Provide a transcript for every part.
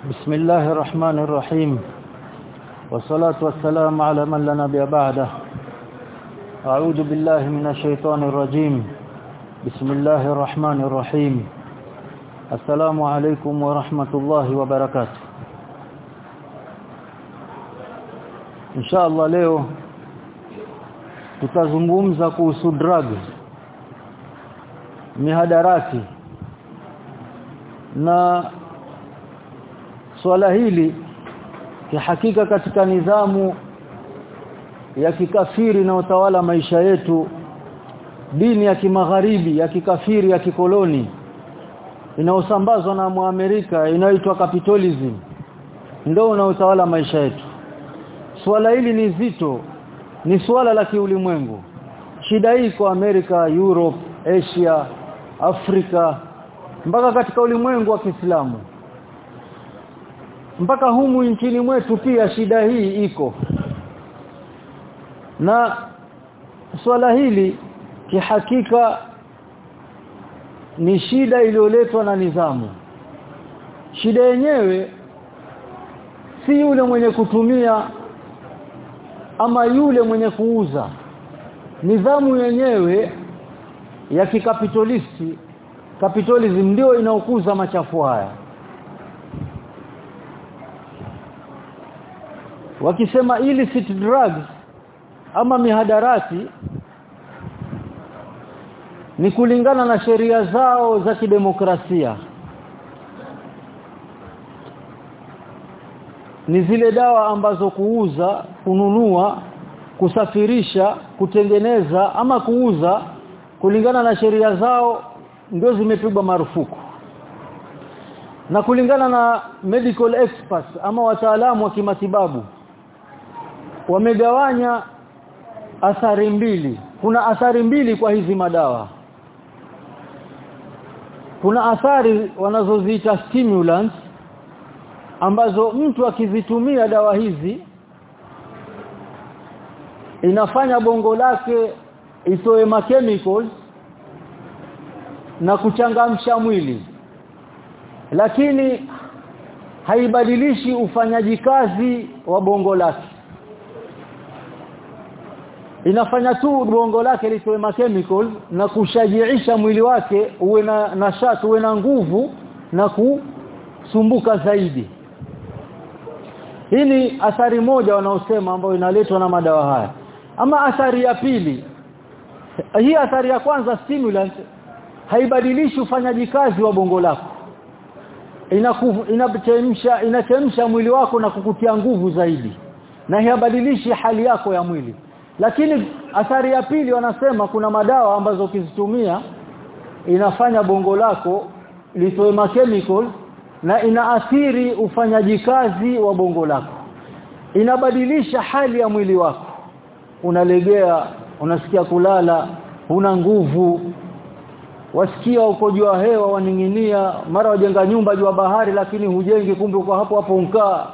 بسم الله الرحمن الرحيم. والصلاة والسلام على من لا نبي بعده. أعوذ بالله من الشيطان الرجيم. بسم الله الرحمن الرحيم. السلام عليكم ورحمة الله وبركاته. إن شاء الله leo tutazungumza kuhusu drugs mihadarati. Na swala hili kihakika katika nidhamu ya kikafiri na utawala maisha yetu dini ya kimagharibi ya kikafiri ya kikoloni inaosambazwa na muamerika inayoitwa capitalism ndio unaotawala maisha yetu. Swala hili ni zito ni swala la kiulimwengu. Shida hii kwa Amerika Europe Asia Afrika mpaka katika ulimwengu wa Kiislamu mpaka humu nchini mwetu pia shida hii iko. Na swala hili kihakika ni shida iliyoletwa na nizamu shida yenyewe si yule mwenye kutumia ama yule mwenye kuuza. Nidhamu yenyewe ya kikapitalisti capitalism ndio inaokuza machafu haya wakisema illicit drugs ama mihadarati ni kulingana na sheria zao za kidemokrasia. Ni zile dawa ambazo kuuza kununua kusafirisha kutengeneza ama kuuza kulingana na sheria zao ndio zimepigwa marufuku. Na kulingana na medical experts ama wataalamu wa kimatibabu wamegawanya athari mbili. Kuna athari mbili kwa hizi madawa. Kuna athari wanazoziita stimulants ambazo mtu akizitumia dawa hizi inafanya bongo lake itoe chemicals na kuchangamsha mwili. Lakini haibadilishi ufanyaji kazi wa bongo lake inafanya tu bongo lake litoe chemicals na kushajiisha mwili wake uwe na nashati uwe na nguvu na kusumbuka zaidi. Hii ni athari moja wanaosema ambayo inaletwa na madawa haya. Ama athari ya pili hii athari ya kwanza stimulant haibadilishi ufanyaji kazi wa bongo lako. Inachemsha inachemsha mwili wako na kukutia nguvu zaidi. Na haibadilishi hali yako ya mwili lakini athari ya pili wanasema kuna madawa ambazo ukizitumia inafanya bongo lako litoe chemical na inaathiri ufanyaji kazi wa bongo lako. Inabadilisha hali ya mwili wako. Unalegea unasikia kulala una nguvu. Wasikia uko jua hewa waninginia. Mara wajenga nyumba jua bahari lakini hujengi kumbe uko hapo hapo unkaa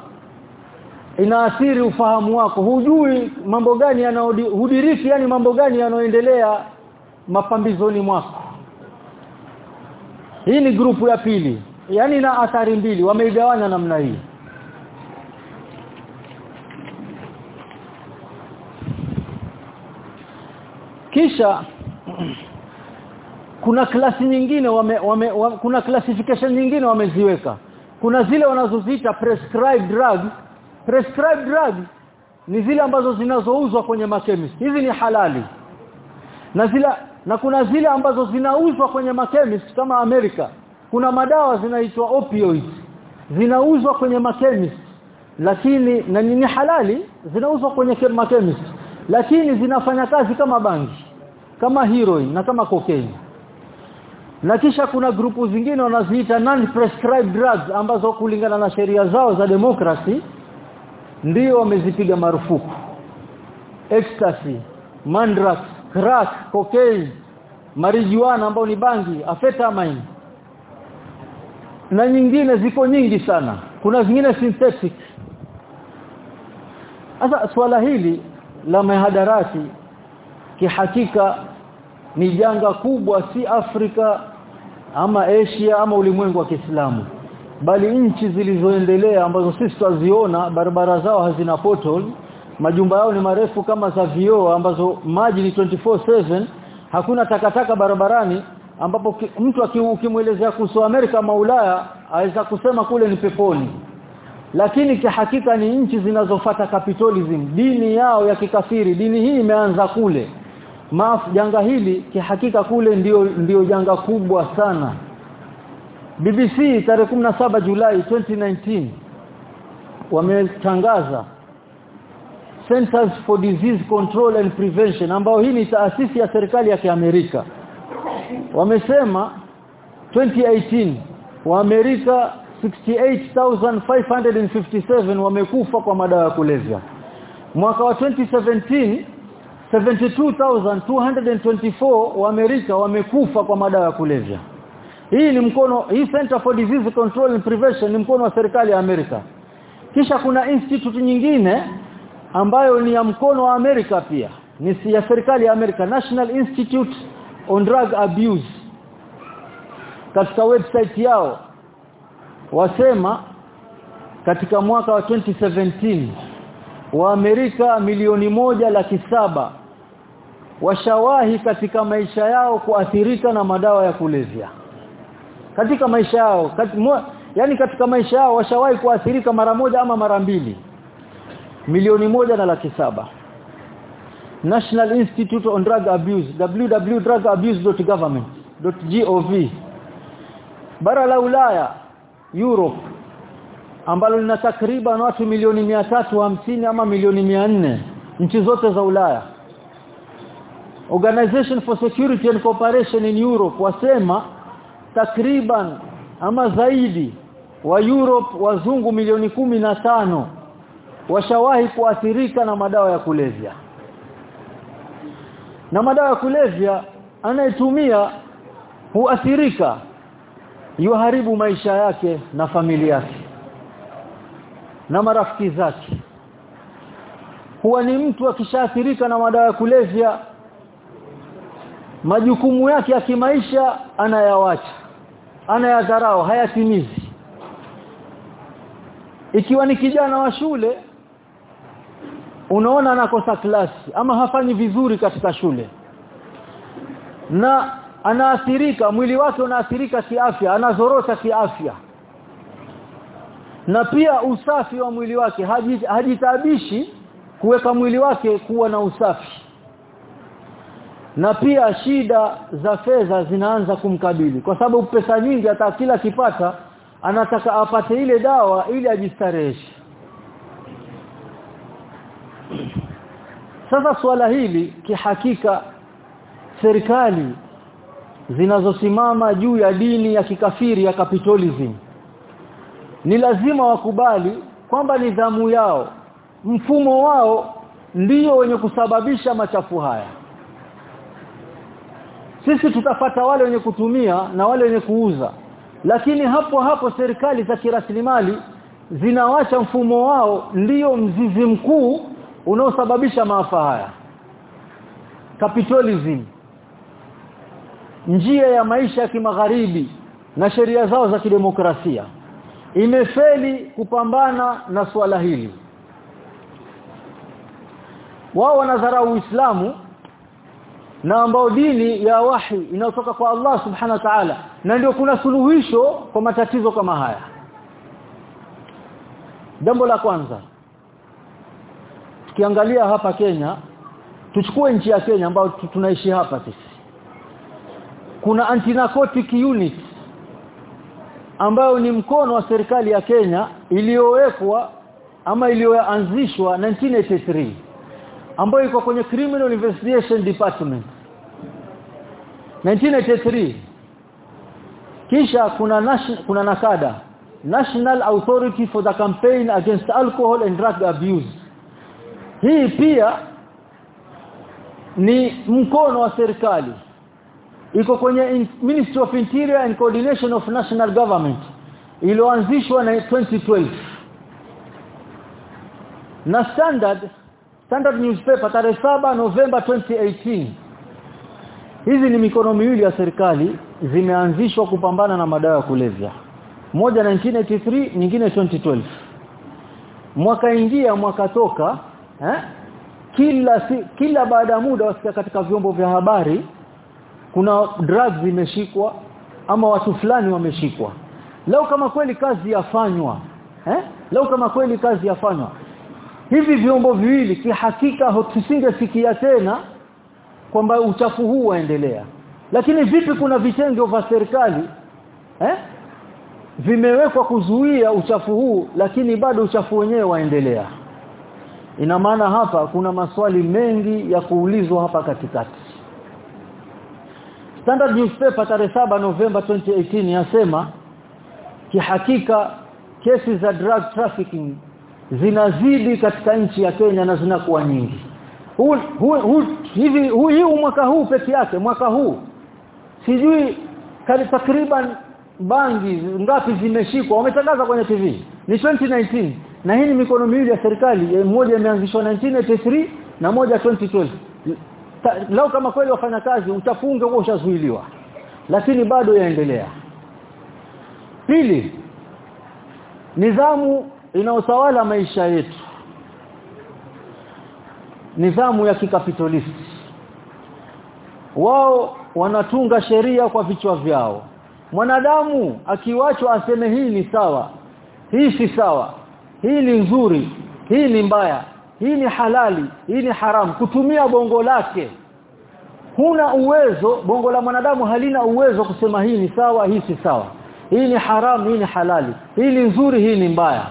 inaathiri ufahamu wako. Hujui mambo gani yanahudiriki yani mambo gani yanayoendelea mapambizoni mwako. Hii ni grupu ya pili. Yani na athari mbili. Wameigawana namna hii. Kisha kuna klasi nyingine wame, wame, wame, kuna classification nyingine wameziweka. Kuna zile wanazoziita prescribed drugs prescribed drugs ni zile ambazo zinazouzwa kwenye makemist hizi ni halali. Na zile na kuna zile ambazo zinauzwa kwenye makemist kama Amerika. Kuna madawa zinaitwa opioids. Zinauzwa kwenye makemist lakini na ni halali zinauzwa kwenye makemist lakini zinafanya kazi kama bangi kama heroin na kama cocaine. Na kisha kuna grupu zingine wanaziita non prescribed drugs ambazo kulingana na sheria zao za demokrasi ndio wamezipiga marufuku. Ecstasy mandrax crack cocaine marijuana ambao ni bangi amphetamine. Na nyingine ziko nyingi sana. Kuna zingine synthetic. Sasa swala hili la mahadarati kihakika ni janga kubwa si Afrika ama Asia ama ulimwengu wa Kiislamu bali nchi zilizoendelea ambazo sisi tuziona barabara zao hazina portal majumba yao ni marefu kama za vioo ambazo maji ni 24/7 hakuna takataka barabarani ambapo ki, mtu ukimwelezea kuhusu Amerika ama Ulaya aweza kusema kule ni peponi. Lakini kihakika ni nchi zinazofata capitalism dini yao ya kikafiri dini hii imeanza kule. Maaf, janga hili kihakika kule ndio ndio janga kubwa sana BBC tarehe 17 Julai 2019 wametangaza Centers for Disease Control and Prevention ambao hii ni taasisi ya serikali ya Kiamerika. Wamesema 2018 Waamerika 68557 wamekufa kwa madawa ya kulevya. Mwaka wa 2017 72224 Waamerika wamekufa kwa madawa ya kulevya hii ni mkono hii Center for Disease Control and Prevention ni mkono wa serikali ya Amerika. Kisha kuna institute nyingine ambayo ni ya mkono wa Amerika pia. Ni si ya serikali ya Amerika National Institute on Drug Abuse. Katika website yao wasema katika mwaka wa 2017 wa Amerika milioni moja laki saba washawahi katika maisha yao kuathirika na madawa ya kulevya katika maisha yao kat, yani katika maisha yao washawahi kuathirika mara moja ama mara mbili. Milioni moja na laki saba. National Institute on Drug Abuse www.drugabuse.government.gov bara la Ulaya Europe ambalo lina takriban watu milioni hamsini ama milioni 400 nchi zote za Ulaya. Organization for Security and Cooperation in Europe wasema takriban ama zaidi wa Europe wazungu milioni kumi na tano washawahi kuathirika na madawa ya kulevya. Na madawa ya kulevya anayetumia huathirika yuharibu maisha yake na familia yake na marafiki zake. Huwa ni mtu akishaathirika na madawa ya kulevya majukumu yake ya kimaisha anayawacha anayadharau hayatimizi. Ikiwa ni kijana wa shule unaona anakosa klasi ama hafanyi vizuri katika shule na anaathirika mwili wake unaathirika kiafya anazorota kiafya na pia usafi wa mwili wake hajitabishi kuweka mwili wake kuwa na usafi na pia shida za fedha zinaanza kumkabili. Kwa sababu pesa nyingi hata kila kipata anataka apate ile dawa ili ajistareheshe. Sasa swala hili kihakika serikali zinazosimama juu ya dini ya kikafiri ya capitalism ni lazima wakubali kwamba nidhamu yao mfumo wao ndio wenye kusababisha machafu haya sisi tutafata wale wenye kutumia na wale wenye kuuza. Lakini hapo hapo serikali za kirasilimali zinawacha mfumo wao ndiyo mzizi mkuu unaosababisha maafa haya. Capitalism. Njia ya maisha ya kimagharibi na sheria zao za kidemokrasia. Imefeli kupambana na swala hili. Wao wanadharau Uislamu na ambao dini ya wahi inayotoka kwa Allah subhanahu wa ta'ala na ndio kuna suluhisho kwa matatizo kama haya. Jambo la kwanza tukiangalia hapa Kenya tuchukue nchi ya Kenya ambayo tunaishi hapa sisi. Kuna anti-narcotic unit ambayo ni mkono wa serikali ya Kenya iliyowekwa ama iliyoanzishwa 1983 ambayo iko kwenye criminal investigation department 1983. Kisha kuna kuna nakada National Authority for the Campaign Against Alcohol and Drug Abuse. Hii pia ni mkono wa serikali. Iko kwenye Ministry of Interior and Coordination of National Government. Iliyoanzishwa na 2012 na Standard Standard newspaper tarehe 7 Novemba 2018 hizi ni mikono miwili ya serikali zimeanzishwa kupambana na madawa ya kulevya. Moja 1983 nyingine 2012 mwaka ingia mwaka toka eh kila si, kila baada ya muda wasikia katika vyombo vya habari kuna drugs zimeshikwa ama watu fulani wameshikwa. Leo kama kweli kazi yafanywa eh leo kama kweli kazi yafanywa. Hivi vyombo viwili kihakika tusingesikia tena kwamba uchafu huu waendelea. Lakini vipi kuna vitengo vya serikali eh? Vimewekwa kuzuia uchafu huu lakini bado uchafu wenyewe waendelea. Ina maana hapa kuna maswali mengi ya kuulizwa hapa katikati. Standard newspaper tarehe 7 Novemba 2018 yasema kihakika kesi za drug trafficking zinazidi katika nchi ya Kenya na zinakuwa nyingi. Huu, huu, hu, huu mwaka huu peke yake mwaka huu. Sijui takriban bangi ngapi zimeshikwa. Wametangaza kwenye TV ni 2019 na hii ni mikono miwili ya serikali. Mmoja imeanzishwa 1983 na moja 2012 lao kama kweli wafanya kazi utafunge huo ushazuiliwa. Lakini bado yaendelea. Pili nidhamu inayotawala maisha yetu nidhamu ya kikapitalisti. Wao wanatunga sheria kwa vichwa vyao. Mwanadamu akiwachwa aseme hii ni sawa hii si sawa hii ni nzuri hii ni mbaya hii ni halali hii ni haramu kutumia bongo lake. Huna uwezo bongo la mwanadamu halina uwezo kusema hii ni sawa hii si sawa. Hii ni haramu hii ni halali hii ni nzuri hii ni mbaya.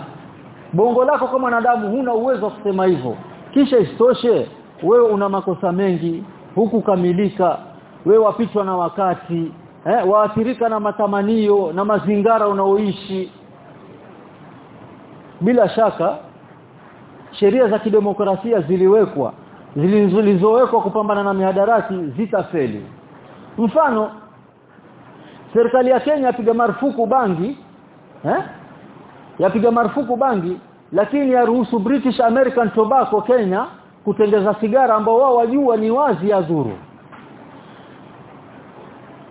Bongo lako kama mwanadamu huna uwezo kusema hivyo kisha isitoshe wewe una makosa mengi huku kamilika wewe wapitwa na wakati eh waathirika na matamanio na mazingara unaoishi. Bila shaka sheria za kidemokrasia ziliwekwa zilizowekwa kupambana na mihadarati zitafeli. Mfano serikali ya Kenya yapiga marufuku bangi eh yapiga marufuku bangi lakini yaruhusu British American Tobacco Kenya kutengeza sigara ambao wao wajua ni wazi ya dhuru.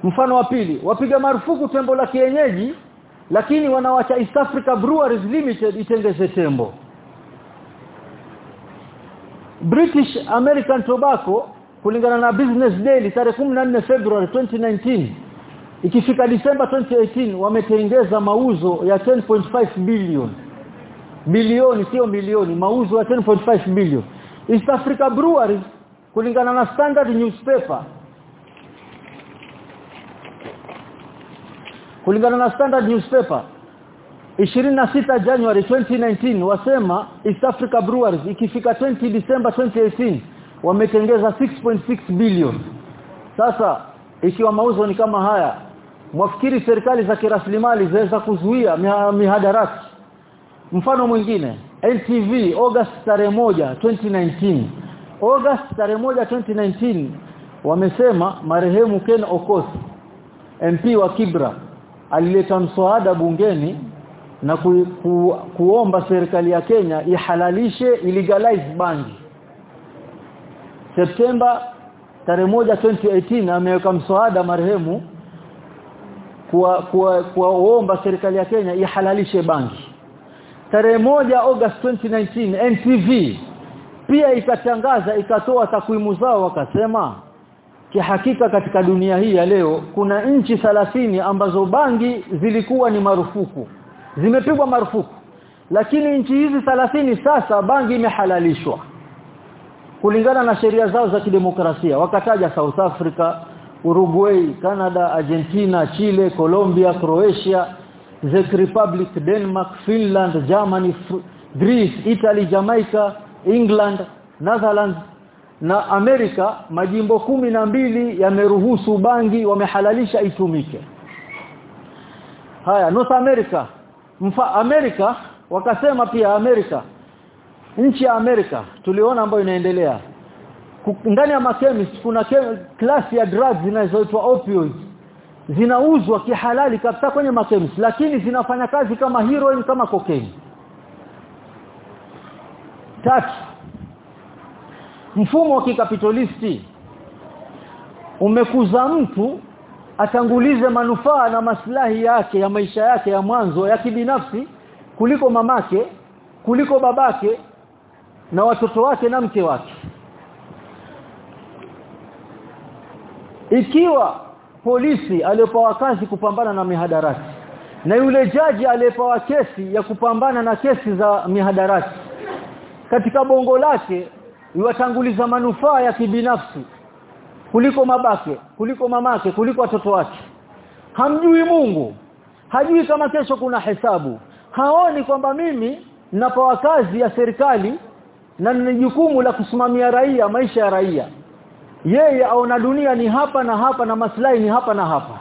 Mfano wa pili wapiga marufuku tembo la kienyeji lakini wanawacha East Africa Breweries Limited itengeze tembo. British American Tobacco kulingana na Business Daily tarehe 14 February 2019 ikifika Disemba 2018 wametengeza mauzo ya 10.5 billion bilioni sio milioni mauzo ya 10.5 billion. East Africa Breweries kulingana na Standard newspaper. Kulingana na Standard newspaper 26 January 2019 wasema East Africa Breweries ikifika 20 December 2018 wametengeza 6.6 billion. Sasa ikiwa mauzo ni kama haya mwafikiri serikali za kiraslimali zaweza kuzuia mihadarati mfano mwingine NTV August tarehe moja 2019 August tarehe moja 2019 wamesema marehemu Ken Okos MP wa Kibra alileta mswada bungeni na ku, ku, kuomba serikali ya Kenya ihalalishe illegalize bangi. Septemba tarehe moja 2018 ameweka mswada marehemu kuwa kuwa serikali ya Kenya ihalalishe bangi tarehe moja August 2019 NTV pia ikatangaza ikatoa takwimu zao wakasema kihakika katika dunia hii ya leo kuna nchi 30 ambazo bangi zilikuwa ni marufuku. Zimepigwa marufuku. Lakini nchi hizi 30 sasa bangi imehalalishwa. Kulingana na sheria zao za kidemokrasia wakataja South Africa Uruguay Canada Argentina Chile Colombia Croatia Czech Republic Denmark Finland Germany Greece Italy Jamaica England Netherlands na Amerika majimbo kumi na mbili yameruhusu bangi wamehalalisha itumike. Haya North America. Mfa Amerika wakasema pia Amerika. Nchi ya Amerika tuliona ambayo inaendelea. Ndani ya makemist kuna klasi ya drugs zinazoitwa opioids zinauzwa kihalali kabisa kwenye makemsi lakini zinafanya kazi kama heroin kama cocaine. Tatu mfumo wa kikapitalisti. Umekuza mtu atangulize manufaa na maslahi yake ya maisha yake ya mwanzo ya kibinafsi kuliko mamake kuliko babake na watoto wake na mke wake. Ikiwa polisi aliyopewa kazi kupambana na mihadarati na yule jaji aliyepewa kesi ya kupambana na kesi za mihadarati. Katika bongo lake iwatanguliza manufaa ya kibinafsi kuliko mabake kuliko mamake kuliko watoto wake. Hamjui Mungu hajui kama kesho kuna hesabu. Haoni kwamba mimi ninapewa kazi ya serikali na ni jukumu la kusimamia raia maisha ya raia yeye aona dunia ni hapa na hapa na maslahi ni hapa na hapa.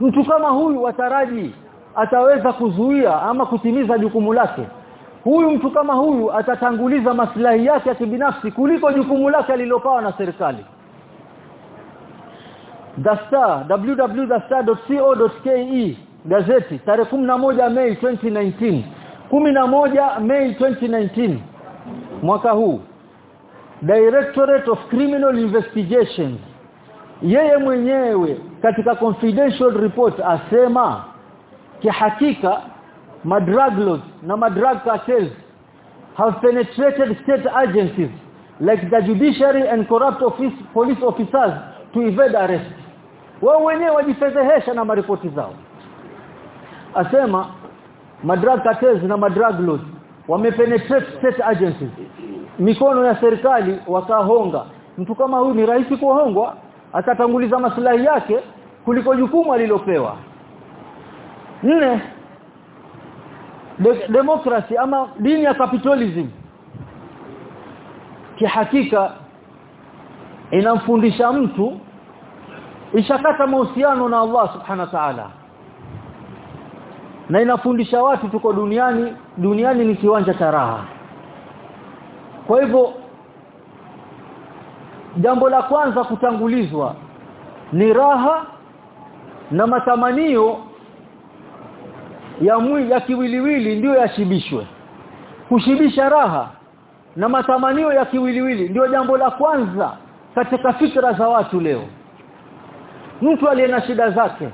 Mtu kama huyu wataraji ataweza kuzuia ama kutimiza jukumu lake? Huyu mtu kama huyu atatanguliza maslahi yake ya kibinafsi kuliko jukumu lake alilopawa na serikali. Dasta Star gazeti tarehe 11 Mei 2019 11 Mei 2019 mwaka huu Directorate of Criminal Investigations. Yeye mwenyewe katika confidential report asema kihakika madrug lords na madrug cartels have penetrated state agencies like the judiciary and corrupt office, police officers to evade arrest. Wao wenyewe wajifedhehesha na maripoti zao. Asema madrug cartels na madrug lords wamepenetrate state agencies mikono ya serikali wakahonga. Mtu kama huyu ni rahisi kuhongwa atatanguliza maslahi yake kuliko jukumu alilopewa. Nne de demokrasi ama dini ya capitalism. Kihakika inamfundisha mtu ishakata mahusiano na Allah subhanahu wa ta'ala. Na inafundisha watu tuko duniani duniani ni kiwanja cha raha kwa hivyo jambo la kwanza kutangulizwa ni raha na matamanio ya mwili ya kiwiliwili ndiyo yashibishwe. Kushibisha raha na matamanio ya kiwiliwili ndio jambo la kwanza katika fikra za watu leo. Mtu aliye na shida zake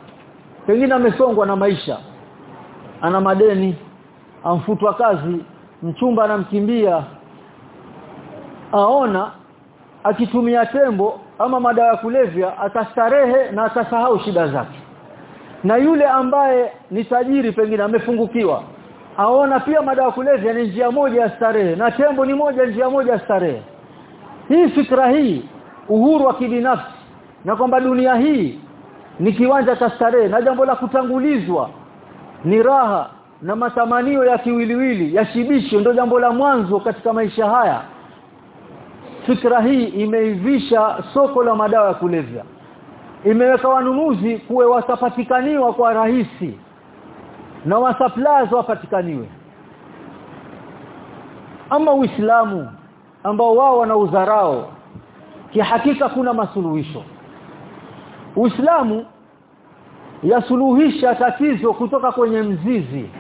pengine amesongwa na maisha ana madeni amfutwa kazi mchumba anamkimbia aona akitumia tembo ama madawa ya kulevya atastarehe na atasahau shida zake. Na yule ambaye ni tajiri pengine amefungukiwa aona pia madawa ya kulevya ni njia moja ya starehe na tembo ni moja njia moja ya starehe. Hii fikra hii uhuru wa kibinafsi na kwamba dunia hii ni kiwanja cha starehe na jambo la kutangulizwa ni raha na matamanio ya kiwiliwili ya shibisho ndio jambo la mwanzo katika maisha haya fikra hii imeivisha soko la madawa ya kulevya. Imeweka wanunuzi kuwe watapatikaniwa kwa rahisi na wasuppliers wapatikaniwe. Ama uislamu ambao wao wana udharao kihakika kuna masuluhisho. Uislamu yasuluhisha tatizo kutoka kwenye mzizi.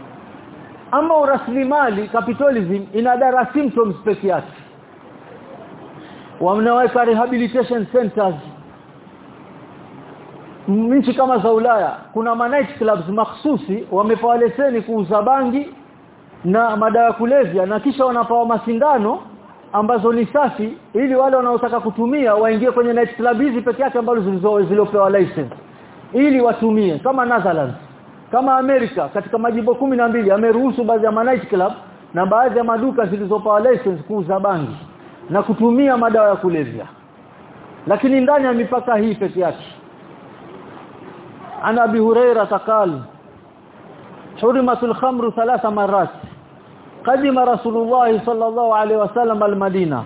Ama uraslimali capitalism ina dara symptoms yake wamnaweka rehabilitation centers. Nchi kama za Ulaya kuna ma night clubs mahsusi wamepewa leseni kuuza bangi na madawa kulevya na kisha wanapawa masindano ambazo ni safi ili wale wanaotaka kutumia waingie kwenye night club hizi peke yake ambazo zilizopewa license. Ili watumie kama Netherlands kama Amerika katika majimbo mbili ameruhusu baadhi ya night club na baadhi ya maduka zilizopewa license kuuza bangi na kutumia madawa ya kulevya. Lakini ndani ya mipaka hii peke yake. Ana abi huraira taqal hurimatul khamru thalatha marat qadima rasulullah sallallahu alaihi wasallam almadina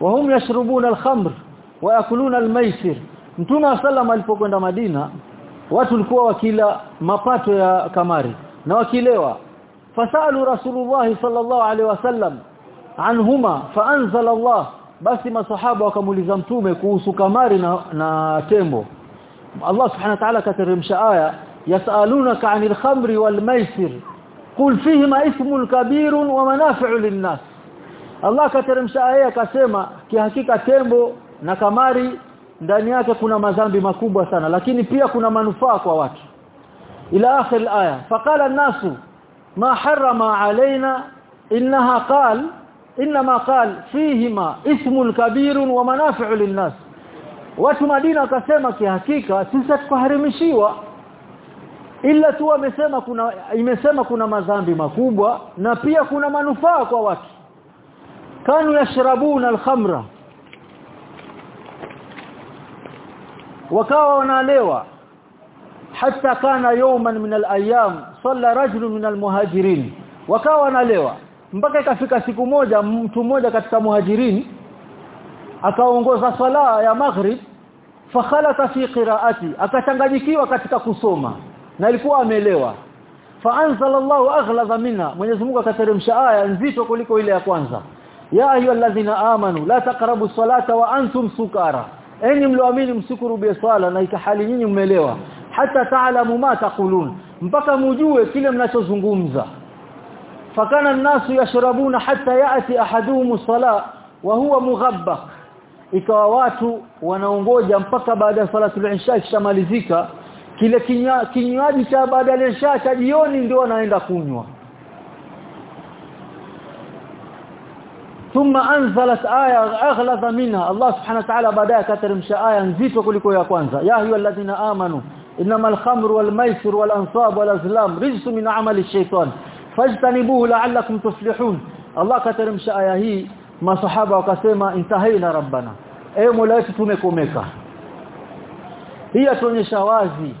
wa hum yashrubuna alkhamr wa yakuluna almaisir. Mtume sallam alipokwenda madina watu walikuwa wakila mapato ya kamari na wakilewa. Fasalu rasulullah sallallahu alaihi wasallam anhuma faanzala Allah. Basi masahaba wakamuliza mtume kuhusu kamari na, na tembo. Allah subhanahu wa ta'ala kateremsha aya yasalunaka 'anil khamri wal maisir. Qul fihima ithmun kabirun wa manafi'u lin-nas. Allah kateremsha aya akasema kihakika tembo na kamari ndani yake kuna madhambi makubwa sana lakini pia kuna manufaa kwa watu. Ila akhir aya faqala an-nasu ma harrama alaina innaha qal inma qal fihima ismun kabirun wa manafi'u lin-nas watu Madina wakasema kihakika sisi tukaharimishiwa ila tu amesema kuna imesema kuna madhambi makubwa na pia kuna manufaa kwa watu kanu yashrabuna al-khamra wakawa wanalewa hata kana yawman min al-ayyam salla rajulun min al-muhajirin wakawa wanalewa mpaka ikafika siku moja mtu mmoja katika muhajirin akaongoza sala ya maghrib fakhalata fi qiraati akachanganyikiwa katika kusoma na alikuwa amelewa. Faanzala Allahu aghlaza minna Mwenyezi Mungu akateremsha aya nzito kuliko ile ya kwanza. Ya ayyuhalladhina amanu la taqrabu salata wa antum sukara. Enyi mlioamini msikurubie swala na ikahali nyinyi mmelewa. Hata taalamu ma taqulun. Mpaka mujue kile mnachozungumza fakana nasu yashrabuna hatta yaati ahaduhum sala wa huwa mughabba ikawa watu wanaongoja mpaka baada ya salatul isha ikishamalizika kile kinywaji cha baada ya isha cha jioni ndio wanaenda kunywa. Thumma anzalat aya aghlaza minha. Allah subhanahu wa ta'ala baadaye kateremsha aya nzito kuliko ya kwanza. Ya ayyuhalladhina amanu innamal khamru wal maisir wal ansab wal azlam rijsun min amali shaytan fajtanibuhu la'allakum tuflihun. Allah akateremsha aya hii masahaba wakasema intahaina rabbana. Ewe mola wetu tumekomeka. Hii atuonyesha wazi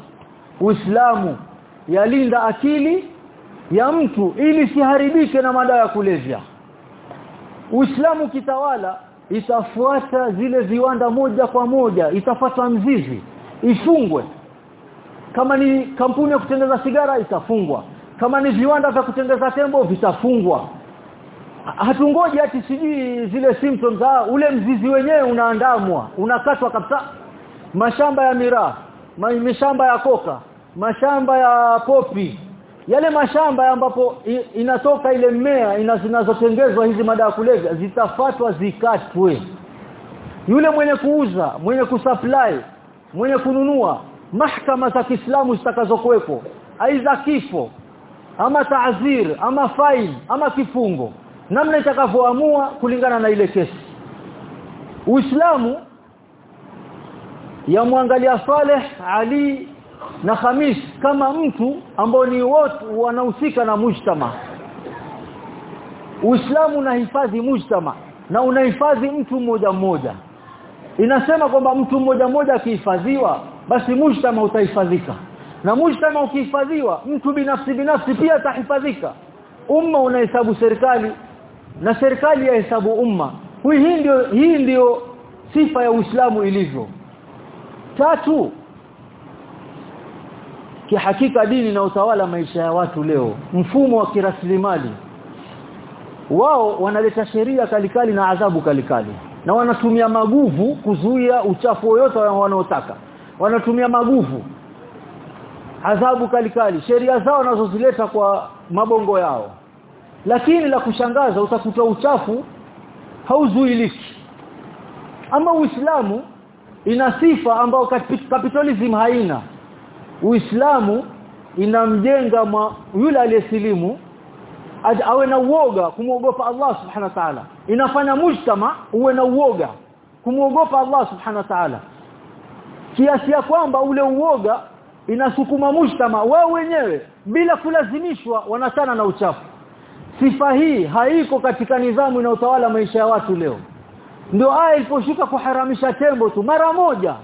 uislamu yalinda akili ya mtu ili siharibike na madawa ya kulevya. Uislamu kitawala itafuata zile viwanda moja kwa moja itafuata mzizi ifungwe. Kama ni kampuni ya kutengeneza sigara itafungwa kama ni viwanda vya kutengeza tembo vitafungwa. Hatungoji ati sijui zile symptoms ah ule mzizi wenyewe unaandamwa unakatwa kabisa. Mashamba ya miraa mashamba ya koka mashamba ya popi yale mashamba ambapo inatoka ile mmea zinazotengezwa hizi madawa kulevya zitafatwa zikatwe. Yule mwenye kuuza mwenye kusupply mwenye kununua mahkama za Kiislamu zitakazokuwepo aidha kifo ama taazir ama fine ama kifungo. Namna itakavyoamua kulingana na ile kesi. Uislamu yamwangalia Saleh Ali na Khamis kama mtu ambao ni wote wanahusika na mujtama. Uislamu unahifadhi mujtama na unahifadhi mtu mmoja mmoja. Inasema kwamba mtu mmoja mmoja akihifadhiwa basi mujtama utahifadhika na mujtama ukihifadhiwa mtu binafsi binafsi pia atahifadhika. Umma unahesabu serikali na serikali yahesabu umma. Hii ndio hii ndio sifa ya Uislamu ilivyo. Tatu kihakika dini na utawala maisha ya watu leo. Mfumo wa kiraslimali wao wanaleta sheria kalikali na adhabu kalikali. Na wanatumia maguvu kuzuia uchafu wote wanaotaka. Wanatumia maguvu adhabu kalikali sheria zao nazozileta kwa mabongo yao. Lakini la kushangaza utakuta uchafu hauzuiliki ama uislamu ina sifa ambayo capitalism haina. Uislamu inamjenga yule aliyesilimu awe na uoga kumuogopa Allah subhanahu wa ta'ala. Inafanya mujtama uwe na uoga kumuogopa Allah subhanahu wa ta'ala. Kiasi ya kwamba ule uoga inasukuma mujtama wao wenyewe bila kulazimishwa wanachana na uchafu. Sifa hii haiko katika nidhamu na utawala maisha ya watu leo. Ndio aya iliposhuka kuharamisha tembo tu mara moja.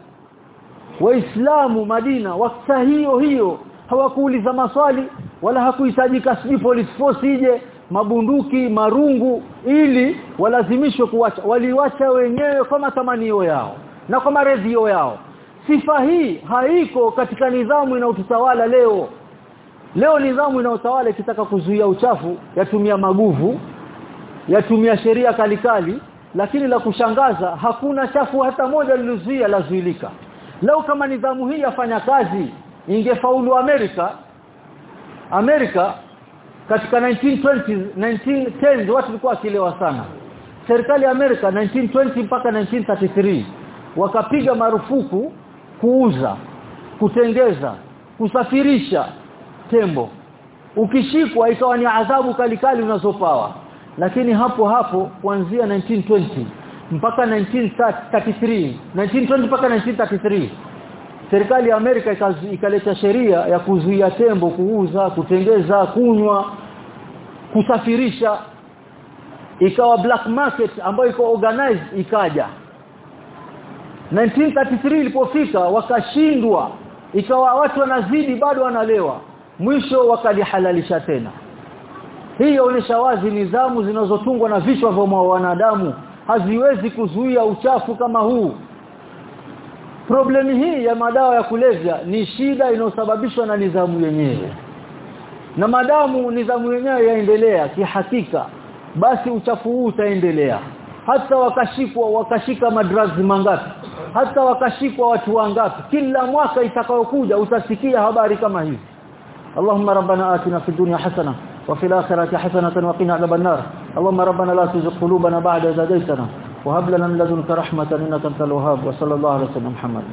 Waislamu Madina wakati hiyo hiyo hawakuuliza maswali wala hakuhitajika sijui police force ije mabunduki marungu ili walazimishwe kuwacha waliwacha wenyewe kwa matamanio yao na kwa maredhio yao sifa hii haiko katika nidhamu inaotutawala leo. Leo nidhamu inaotawala ikitaka kuzuia uchafu yatumia maguvu yatumia sheria kalikali lakini la kushangaza hakuna chafu hata moja lilozuia lazuilika Leo kama nidhamu hii yafanya kazi ingefaulu Amerika. Amerika katika 1920 1910 watu walikuwa wakilewa sana. Serikali ya Amerika 1920 mpaka 1933 wakapiga marufuku kuuza kutengeza kusafirisha tembo. Ukishikwa ikawa ni adhabu kalikali unazopawa. Lakini hapo hapo kuanzia 1920 mpaka 1933 1920 mpaka 1933 serikali ya Amerika ikaleta sheria ya kuzuia tembo kuuza kutengeza kunywa kusafirisha. Ikawa black market ambayo iko organized ikaja 1933 ilipofika wakashindwa. Ikawa watu wanazidi bado wanalewa. Mwisho wakalihalalisha tena. Hii inaonyesha wazi nidhamu zinazotungwa na vichwa vya wanadamu. Haziwezi kuzuia uchafu kama huu. Problemi hii ya madawa ya kulevya ni shida inayosababishwa na nidhamu yenyewe. Na madamu nidhamu yenyewe yaendelea kihakika. Basi uchafu huu utaendelea hata wakashikwa wakashika madrags mangapi hata wakashikwa watu wangapi kila mwaka itakayokuja utasikia habari kama hizi اللهم ربنا آتنا في الدنيا حسنه وفي الاخره حسنه وقنا عذاب النار اللهم ربنا لا تزغ قلوبنا بعد إذ هديتنا وهب لنا من لدنك رحمه انك انت الوهاب وصلى الله على سيدنا محمد